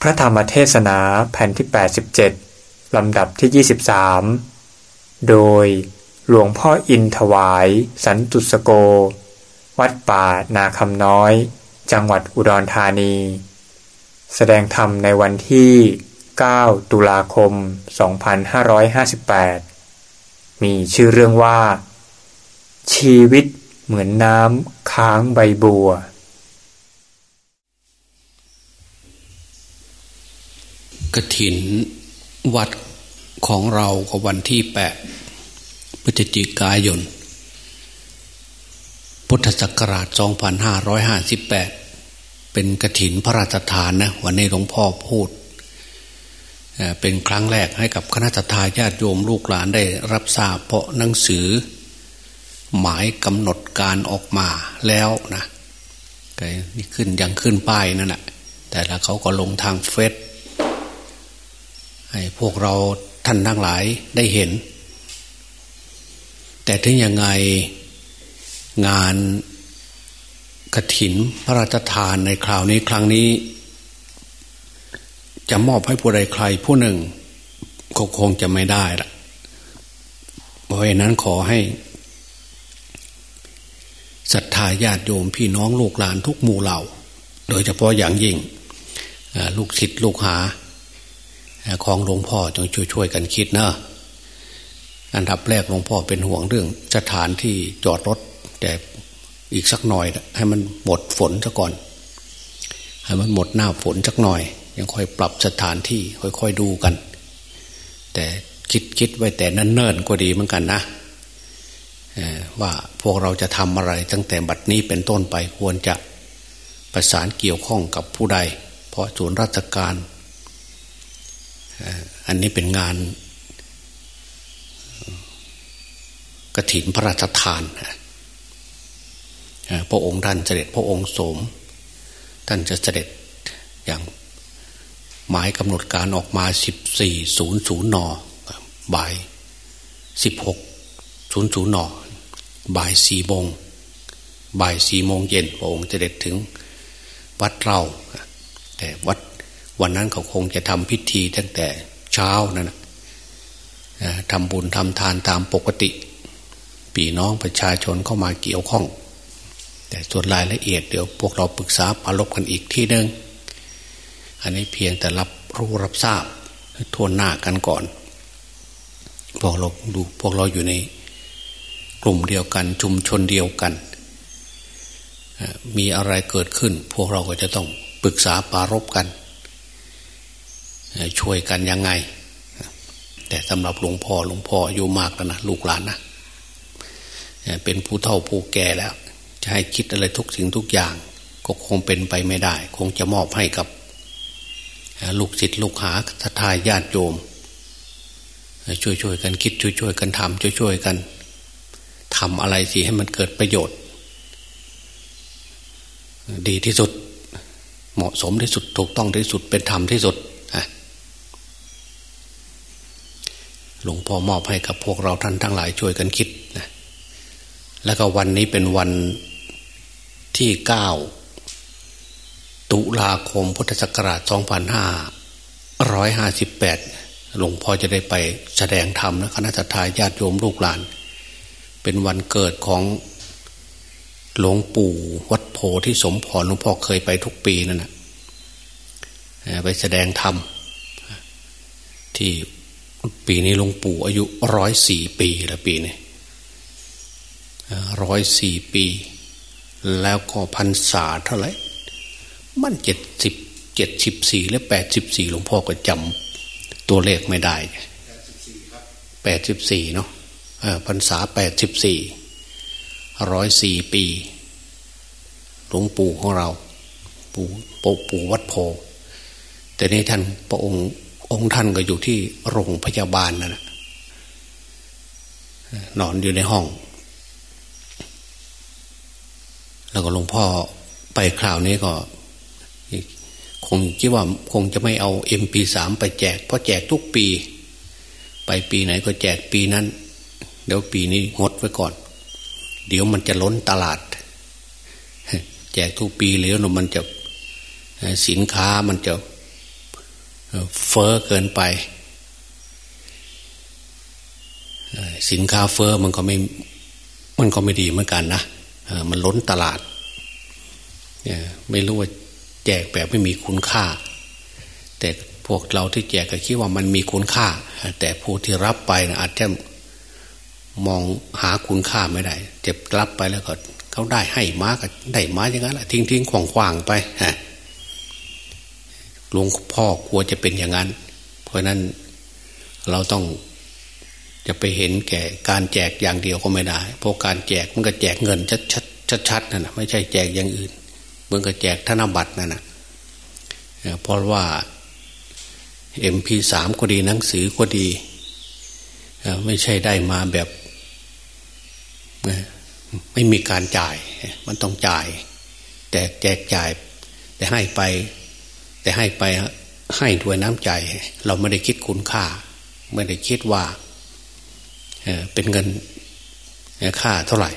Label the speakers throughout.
Speaker 1: พระธรรมเทศนาแผ่นที่ 87 ลำดับที่ 23 โดยหลวงพ่ออินถวาย สันตุสโก วัดป่านาคำน้อย จังหวัดอุดรธานี แสดงธรรมในวันที่ 9 ตุลาคม 2558 มีชื่อเรื่องว่า ชีวิตเหมือนน้ำค้างใบบัว
Speaker 2: กถินวัดของเราก็วันที่แปดพฤศจิกายน พุทธศักราช 2558 เป็นกถินพระราชทานนะวันนี้หลวงพ่อพูด เป็นครั้งแรกให้กับคณะทาญาติโยมลูกหลานได้รับทราบเพราะหนังสือ หมายกำหนดการออกมาแล้วนะนี่ขึ้นยังขึ้นป้ายนั่นแหละแต่ละเขาก็ลงทางเฟซ ให้พวกเราท่านทั้งหลายได้เห็น แต่ถึงยังไงงานกระถินพระราชทานในคราวนี้ครั้งนี้ จะมอบให้ผู้ใดใครผู้หนึ่งก็คงจะไม่ได้ละเพราะฉะนั้นขอให้ศรัทธาญาติโยมพี่น้องลูกหลานทุกหมู่เหล่า โดยเฉพาะอย่างยิ่งลูกศิษย์ลูกหา ของหลวงพ่อจงช่วยๆกันคิดนะอันดับแรกหลวงพ่อเป็นห่วงเรื่องสถานที่จอดรถ แต่อีกสักหน่อยให้มันหมดฝนซะก่อน ให้มันหมดหน้าฝนสักหน่อย ยังค่อยปรับสถานที่ค่อยๆดูกัน แต่คิดคิดไว้แต่นั่นเนิ่นก็ดีเหมือนกันนะว่าพวกเราจะทำอะไรตั้งแต่บัดนี้เป็นต้นไปควรจะประสานเกี่ยวข้องกับผู้ใด เพราะส่วนราชการ อันนี้เป็นงานกระถินพระราชทานพระองค์ท่านเสด็จพระองค์สม ท่านจะเสด็จอย่างหมายกำหนดการออกมา 14.00นบ่าย 16.00นบ่ายสี่โมงบ่ายสี่โมงเย็นพระองค์เสด็จถึงวัดเราแต่วัด วันนั้นเขาคงจะทำพิธีตั้งแต่เช้านั่นนะทำบุญทำทานตามปกติปีน้องประชาชนเข้ามาเกี่ยวข้อง แต่ส่วนรายละเอียดเดี๋ยวพวกเราปรึกษาปรบกันอีกที่หนึ่งอันนี้เพียงแต่รับรู้รับทราบทวนหน้ากันก่อน พวกเราดูพวกเราอยู่ในกลุ่มเดียวกันชุมชนเดียวกัน มีอะไรเกิดขึ้น พวกเราก็จะต้องปรึกษาปารบกัน ช่วยกันยังไง แต่สำหรับหลวงพ่อหลวงพ่ออายุมากแล้วนะลูกหลานนะเป็นผู้เฒ่าผู้แก่แล้ว จะให้คิดอะไรทุกสิ่งทุกอย่าง ก็คงเป็นไปไม่ได้ คงจะมอบให้กับลูกศิษย์ลูกหาทายญาติโยม ช่วยๆกันคิดช่วยๆกันทำช่วยๆกันทำอะไรสิให้มันเกิดประโยชน์ ดีที่สุด เหมาะสมที่สุดถูกต้องที่สุดเป็นธรรมที่สุด หลวงพ่อมอบให้กับพวกเราท่านทั้งหลายช่วยกันคิดนะแล้วก็วันนี้เป็นวันที่เก้าตุลาคมพุทธศักราช 2558 หลวงพ่อจะได้ไปแสดงธรรมนะคณะทาญาติโยมลูกหลาน เป็นวันเกิดของหลวงปู่วัดโพที่สมพรหลวงพ่อเคยไปทุกปีนั่นนะไปแสดงธรรมที่ ปีนี้หลวงปู่อายุร้อยสี่ปีละปีนี้ร้อยสี่ปี แล้วก็พันษาเท่าไหร่มันเจ็ดสิบเจ็ดสิบสี่และแปดสิบสี่หลวงพ่อก็จำตัวเลขไม่ได้แปดสิบสี่เนาะพรรษาแปดสิบสี่ร้อยสี่ปี หลวงปู่ของเรา ปู่ปู่วัดโพแต่นี้ท่านพระองค์ องค์ท่านก็อยู่ที่โรงพยาบาลนั่นแหละนอนอยู่ในห้อง แล้วก็หลวงพ่อไปคราวนี้ก็ คงคิดว่าคงจะไม่เอาเอ็มพีสามไปแจก เพราะแจกทุกปี ไปปีไหนก็แจกปีนั้น เดี๋ยวปีนี้งดไว้ก่อน เดี๋ยวมันจะล้นตลาด แจกทุกปีแล้วมันจะสินค้ามันจะ เฟอ้อเกินไป สินค้าเฟอ้อมันก็ไม่มันก็ไม่ดีเหมือนกันนะมันล้นตลาดไม่รู้ว่าแจกแบบไม่มีคุณค่า แต่พวกเราที่แจกก็คิดว่ามันมีคุณค่า แต่ผู้ที่รับไปนะอาจจะมองหาคุณค่าไม่ได้ เจ็บรับไปแล้วก็เขาได้ให้มาก็ได้มาอย่างนั้นแหละทิ้งทิ้งขวางขวางไปฮะ ลวงพ่อกลัวจะเป็นอย่างนั้น เพราะนั้นเราต้องจะไปเห็นแก่การแจกอย่างเดียวก็ไม่ได้ เพราะการแจกมันก็แจกเงินชัดชัดชัดชัดนั่นนะไม่ใช่แจกอย่างอื่นเมื่อก็แจกธนบัตรนั่นนะเพราะว่าเอ็มพีสามก็ดีหนังสือก็ดีไม่ใช่ได้มาแบบไม่มีการจ่าย มันต้องจ่าย แต่แจกจ่าย แต่ให้ไป แต่ให้ไปให้ด้วยน้ำใจ เราไม่ได้คิดคุณค่า ไม่ได้คิดว่าเป็นเงินค่าเท่าไหร่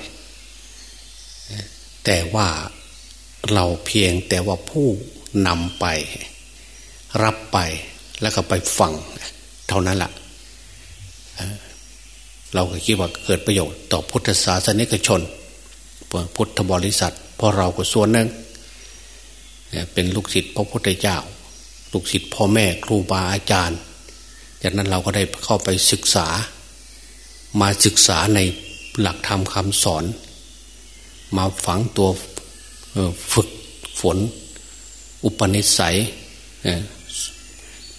Speaker 2: แต่ว่าเราเพียงแต่ว่าผู้นำไป รับไปแล้วก็ไปฟัง เท่านั้นแหละเราก็คิดว่าเกิดประโยชน์ต่อพุทธศาสนิกชน พุทธบริษัทเพราะเราก็ส่วนหนึ่ง เป็นลูกศิษย์พระพุทธเจ้า ลูกศิษย์พ่อแม่ครูบาอาจารย์ จากนั้นเราก็ได้เข้าไปศึกษา มาศึกษาในหลักธรรมคำสอน มาฝังตัวฝึกฝน อุปนิสัย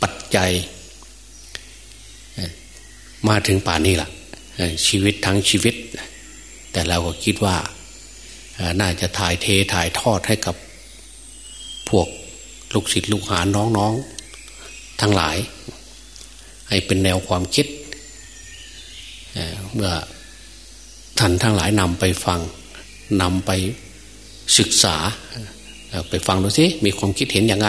Speaker 2: ปัจจัย มาถึงป่านนี้ล่ะ ชีวิตทั้งชีวิต แต่เราก็คิดว่าน่าจะถ่ายเทถ่ายทอดให้กับ พวกลูกศิษย์ลูกหาน้องๆ ทั้งหลาย ให้เป็นแนวความคิดเมื่อท่านทั้งหลายนำไปฟังนำไปศึกษา ไปฟังดูสิมีความคิดเห็นยังไง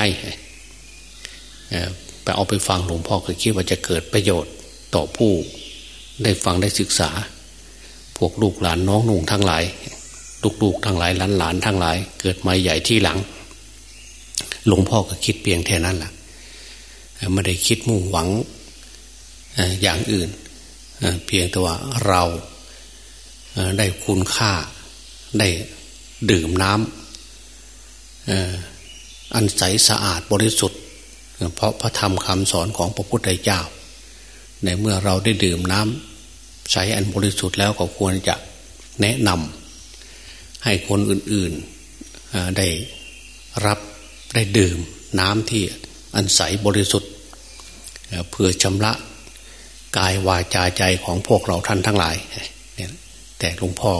Speaker 2: ไปเอาไปฟังหลวงพ่อก็คิดว่าจะเกิดประโยชน์ต่อผู้ได้ฟังได้ศึกษา พวกลูกหลานน้องนุ่งทั้งหลาย ลูกๆทั้งหลายหลานหลานทั้งหลาย เกิดมาใหญ่ที่หลัง หลวงพ่อก็คิดเพียงแค่นั้นแหละไม่ได้คิดมุ่งหวังอย่างอื่น เพียงแต่ว่าเราได้คุณค่าได้ดื่มน้ำอันใสสะอาดบริสุทธิ์ เพราะพระธรรมคำสอนของพระพุทธเจ้า ในเมื่อเราได้ดื่มน้ำใสอันบริสุทธิ์แล้วก็ควรจะแนะนำให้คนอื่นๆได้รับ ได้ดื่มน้ำที่อันใสบริสุทธิ์เพื่อชำระกายวาจาใจของพวกเราท่านทั้งหลายแต่หลวงพ่อ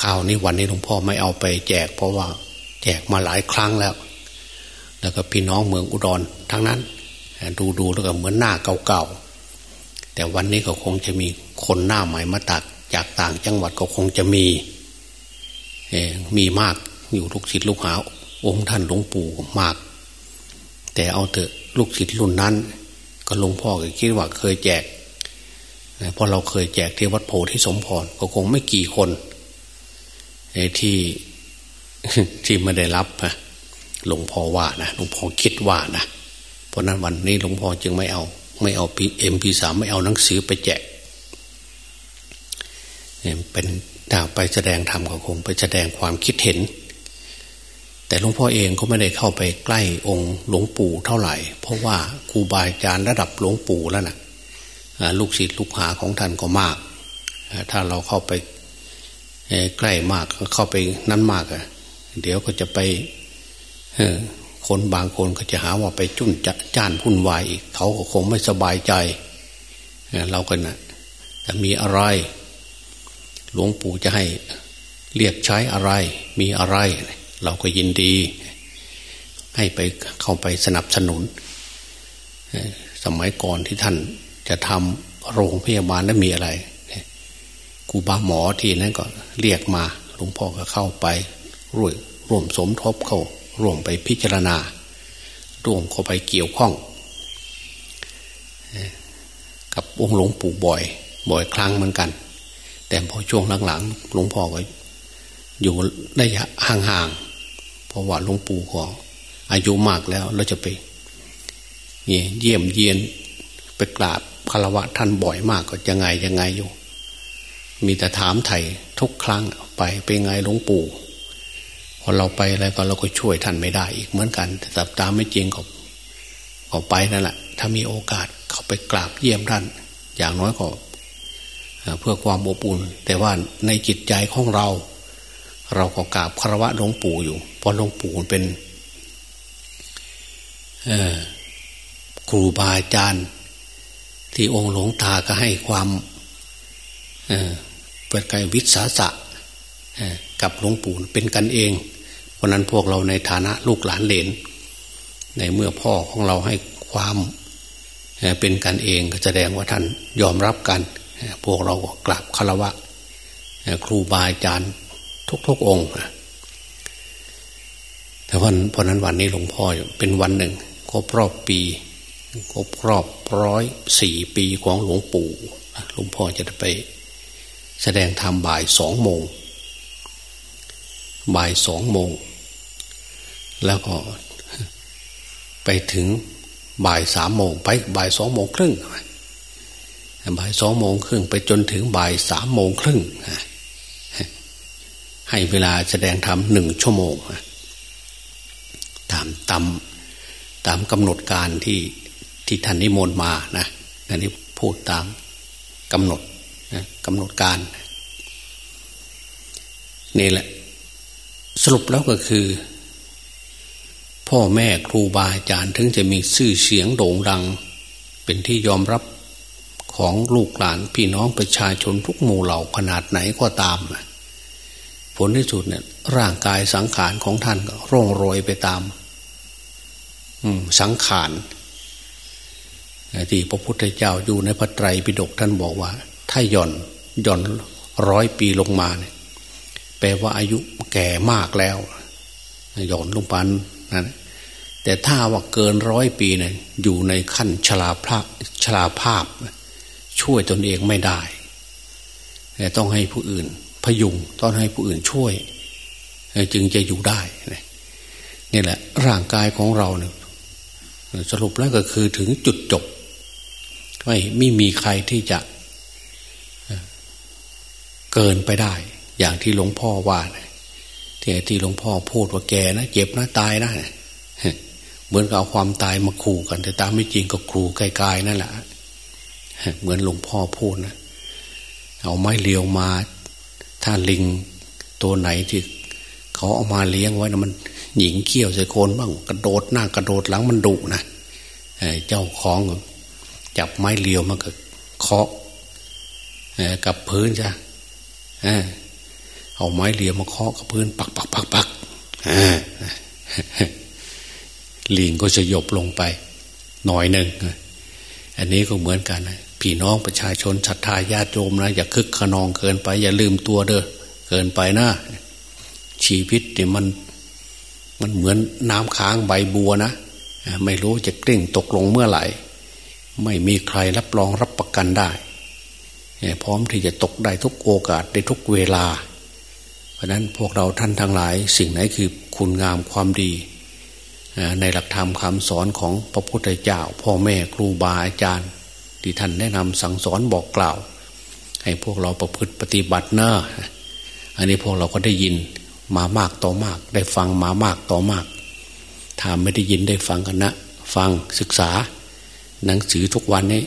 Speaker 2: ข่าวนี้วันนี้หลวงพ่อไม่เอาไปแจก เพราะว่าแจกมาหลายครั้งแล้ว แล้วก็พี่น้องเมืองอุดรทั้งนั้น ดูดูแล้วก็เหมือนหน้าเก่าๆแต่วันนี้ก็คงจะมีคนหน้าใหม่มาตักจากต่างจังหวัดก็คงจะมีมีมากอยู่ลูกศิษย์ลูกหา องค์ท่านหลวงปู่มาก แต่เอาเถอะลูกศิษย์รุ่นนั้น ก็หลวงพ่อก็คิดว่าเคยแจกเพราะเราเคยแจกที่วัดโพธิสมพรก็คงไม่กี่คนที่ที่ไม่ได้รับหลวงพ่อว่านะหลวงพ่อคิดว่านะเพราะนั้นวันนี้หลวงพ่อจึงไม่เอา ไม่เอาพีเอ็มพีสามไม่เอาหนังสือไปแจกเป็นถ้าไปแสดงธรรมก็คงไปแสดงความคิดเห็น แต่หลวงพ่อเองก็ไม่ได้เข้าไปใกล้องค์หลวงปู่เท่าไหร่ เพราะว่าครูบาอาจารย์ระดับหลวงปู่แล้วนะ่ะลูกศิษย์ลูกหาของท่านก็มาก ถ้าเราเข้าไปใกล้มากเข้าไปนั้นมากอะเดี๋ยวก็จะไปคนบางคนก็จะหาว่าไปจุนจะจ้านพุ่นวายอีกเขาก็คงไม่สบายใจเราก็นะแต่มีอะไร หลวงปู่จะให้เรียกใช้อะไร มีอะไร เราก็ยินดี ให้ไปเข้าไปสนับสนุน สมัยก่อนที่ท่านจะทำโรงพยาบาลนั้นมีอะไรกูบาหมอที่นั้นก็เรียกมาหลวงพ่อก็เข้าไปร่วมร่วมสมทบเข้าร่วมไปพิจารณา ร่วมเข้าไปเกี่ยวข้อง กับองค์หลวงปู่บ่อย บ่อยครั้งเหมือนกัน แต่พอช่วงหลังๆหลวงพ่อก็อยู่ได้ห่างๆ เพราะว่าหลวงปู่ก็อายุมากแล้วเราจะไปเยี่ยมเยียนไปกราบคารวะท่านบ่อยมากก็ยังไงยังไงอยู่ มีแต่ถามไถ่ทุกครั้งไปเป็นไงหลวงปู่พอเราไปอะไรก็เราก็ช่วยท่านไม่ได้ อีกเหมือนกันแต่ตามไม่จริงก็ก็ไปนั่นแหละถ้ามีโอกาสเขาไปกราบเยี่ยมท่าน อย่างน้อยก็เพื่อความอบอุ่นแต่ว่าในจิตใจของเรา เราก็กราบคารวะหลวงปู่อยู่เพราะหลวงปู่เป็นครูบาอาจารย์ ที่องค์หลวงตาก็ให้ความเปิดกายวิสาสะกับหลวงปู่เป็นกันเองเพราะนั้นพวกเราในฐานะลูกหลานเหลน ในเมื่อพ่อของเราให้ความเป็นกันเองก็แสดงว่าท่านยอมรับกัน พวกเรากราบคารวะครูบาอาจารย์ ทุกๆองค์แต่วันเพราะนั้นวันนี้หลวงพ่อเป็นวันหนึ่งครบรอบปีครบรอบร้อยสี่ปีของหลวงปู่หลวงพ่อจะไป แสดงธรรมบ่ายสองโมงบ่ายสองโมง แล้วก็ไปถึงบ่ายสามโมงไปบ่ายสองโมงครึ่งบ่ายสองโมงครึ่งไปจนถึงบ่ายสามโมงครึ่ง ให้เวลาแสดงธรรมหนึ่งชั่วโมงตามตามตามกำหนดการที่ที่ท่านนิมนต์มานะอันนี้พูดตามกำหนดนะกำหนดการ นี่แหละ สรุปแล้วก็คือ พ่อแม่ครูบาอาจารย์ถึงจะมีชื่อเสียงโด่งดัง เป็นที่ยอมรับของลูกหลานพี่น้องประชาชนทุกหมู่เหล่าขนาดไหนก็ตาม ผลที่สุดเนี่ยร่างกายสังขารของท่านก็ร่องรอยไปตามสังขารที่พระพุทธเจ้าอยู่ในพระไตรปิฎกท่านบอกว่า ถ้าหย่อนหย่อนร้อยปีลงมาเนี่ยแปลว่าอายุแก่มากแล้วหย่อนลงไปนั่นแต่ถ้าว่าเกินร้อยปีเนี่ยอยู่ในขั้นชราภาพชราภาพ ช่วยตนเองไม่ได้ ต้องให้ผู้อื่น พยุงต้องให้ผู้อื่นช่วย จึงจะอยู่ได้นี่แหละ ร่างกายของเราเนี่ยสรุปแล้วก็คือถึงจุดจบ ไม่ไม่มีใครที่จะเกินไปได้ อย่างที่หลวงพ่อว่าที่ที่หลวงพ่อพูดว่าแกนะเจ็บนะตายนะเหมือนกับเอาความตายมาขู่กัน แต่ตามไม่จริงก็ครูไกลๆนั่นแหละเหมือนหลวงพ่อพูดนะเอาไม้เลียวมา ถ้าลิงตัวไหนที่เขาเอามาเลี้ยงไว้นะมันหญิงเขี้ยวใส่โคนบ้างกระโดดหน้ากระโดดหลังมันดุนะเจ้าของจับไม้เลียวมันก็เคาะกับพื้นจ้ะเอาไม้เลียวมาเคาะกับพื้น ปักปักปักปักลิงก็จะหยบลงไป หน่อยหนึ่งอันนี้ก็เหมือนกันนะ พี่น้องประชาชนศรัทธาญาติโยมนะอย่าคึกขนองเกินไป อย่าลืมตัวเด้อเกินไปนะชีวิตเนี่ยมันมันเหมือนน้ำค้างใบบัวนะไม่รู้จะกลิ้งตกลงเมื่อไหร่ ไม่มีใครรับรองรับประกันได้ พร้อมที่จะตกได้ทุกโอกาสได้ทุกเวลา เพราะนั้นพวกเราท่านทั้งหลาย สิ่งไหนคือคุณงามความดี ในหลักธรรมคำสอนของพระพุทธเจ้า พ่อแม่ครูบาอาจารย์ ที่ท่านแนะนำสั่งสอนบอกกล่าว ให้พวกเราประพฤติปฏิบัติเนอะอันนี้พวกเราก็ได้ยินมามากต่อมาก ได้ฟังมามากต่อมากถ้าไม่ได้ยินได้ฟังกันนะฟังศึกษา หนังสือทุกวันนี้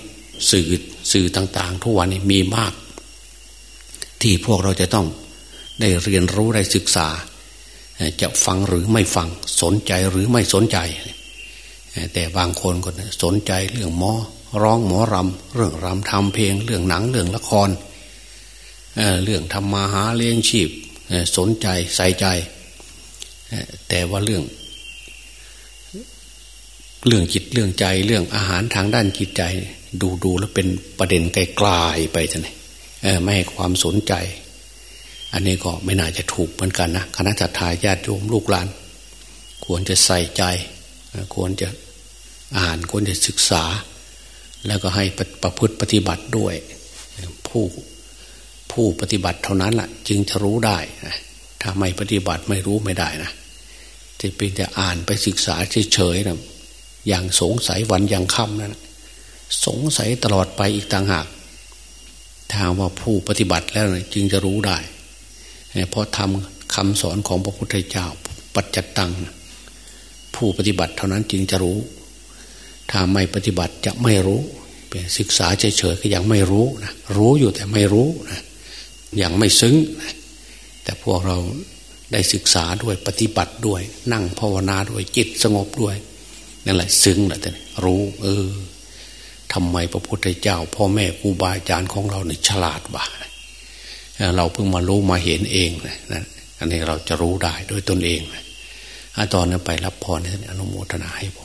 Speaker 2: สื่อสื่อต่าง ๆ ทุกวันนี้มีมาก ที่พวกเราจะต้องได้เรียนรู้ได้ศึกษา จะฟังหรือไม่ฟังสนใจหรือไม่สนใจ แต่บางคนก็สนใจเรื่องหมอ ร้องหมอรำเรื่องรำทำเพลง เรื่องหนังเรื่องละครเรื่องทำมาหาเลี้ยงชีพสนใจใส่ใจ แต่ว่าเรื่อง เรื่องจิตเรื่องใจเรื่องอาหารทางด้านจิตใจ ดูดูแล้วเป็นประเด็นไกลๆไปจะไหนไม่ให้ความสนใจ อันนี้ก็ไม่น่าจะถูกเหมือนกันนะคณะจัตตาญาติโยมลูกหลาน ควรจะใส่ใจ ควรจะอ่านควรจะศึกษา แล้วก็ให้ประพฤติปฏิบัติด้วย ผู้ผู้ปฏิบัติเท่านั้นแหละจึงจะรู้ได้นะถ้าไม่ปฏิบัติไม่รู้ไม่ได้นะจะเป็นแต่อ่านไปศึกษาเฉยๆนะอย่างสงสัยวันยังค่ำนั้นสงสัยตลอดไปอีกต่างหากถ้าว่าผู้ปฏิบัติแล้วจึงจะรู้ได้ เพราะทำคำสอนของพระพุทธเจ้า ปัจจตังผู้ปฏิบัติเท่านั้นจึงจะรู้ ถ้าไม่ปฏิบัติจะไม่รู้ ศึกษาเฉยๆก็ยังไม่รู้นะรู้อยู่แต่ไม่รู้นะยังไม่ซึ้งนะแต่พวกเราได้ศึกษาด้วยปฏิบัติด้วย นั่งภาวนาด้วยจิตสงบด้วยนั่นแหละซึ้งแหละแต่รู้ เออทำไมพระพุทธเจ้า พ่อแม่ครูบาอาจารย์ของเราเนี่ยฉลาดว่าเราเพิ่งมารู้มาเห็นเองนะอันนี้เราจะรู้ได้ด้วยตนเองนะตอนนั้นไปรับพรในอนุโมทนาให้พร